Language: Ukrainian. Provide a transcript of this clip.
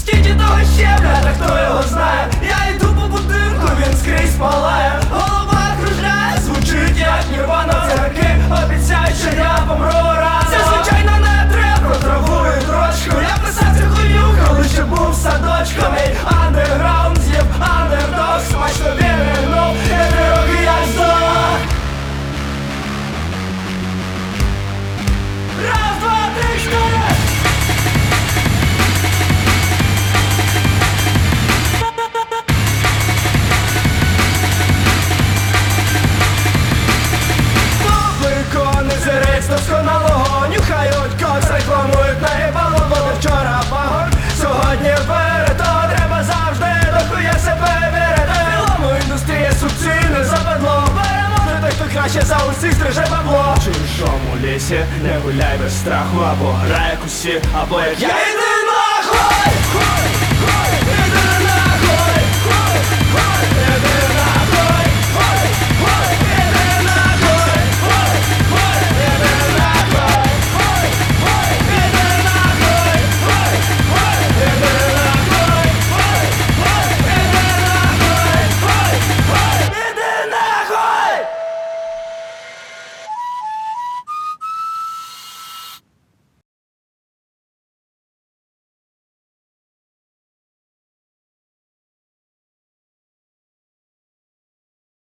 Скільки того щебля, та хто його знає, я йду по будинку, він скрізь палає. Краще за усіх стриже бабло. В чужому лісі не гуляй без страху Або грай як усі, або як я. Іди